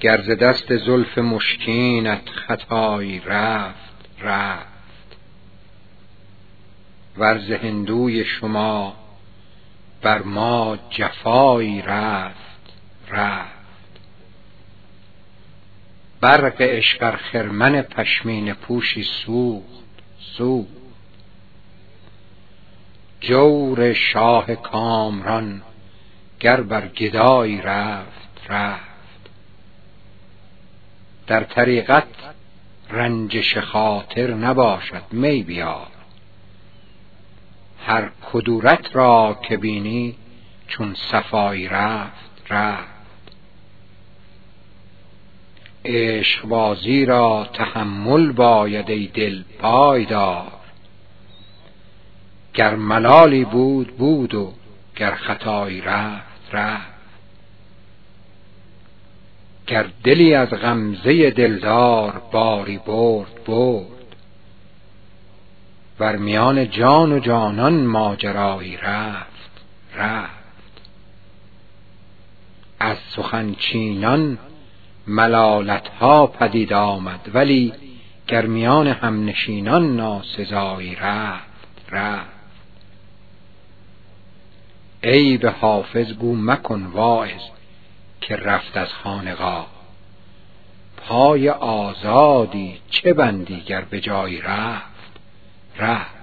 گر ز دست زلف مشکینت خطایی رفت رفت. ور ز هندوی شما بر ما جفایی رفت رفت. برق عشق ار خرمن پشمینه پوشی سوخت سوخت. جور شاه کامران گر بر گدایی رفت رفت. در طریقت رنجش خاطر نباشد می بیار هر کدورت را که بینی چون صفایی رفت رفت. عشقبازی را تحمل باید ای دل پای دار گر ملالی بود بود و گر خطایی رفت رفت. گر دلی از غمزه دلدار باری برد برد. ور میان جان و جانان ماجرایی رفت رفت. از سخن چینان ملالت ها پدید آمد ولی گر میان همنشینان ناسزایی رفت رفت. ای به حافظ گو مکن واعظ که رفت از خانقاه پای آزادی چه بندی گر به جایی رفت؟ رفت.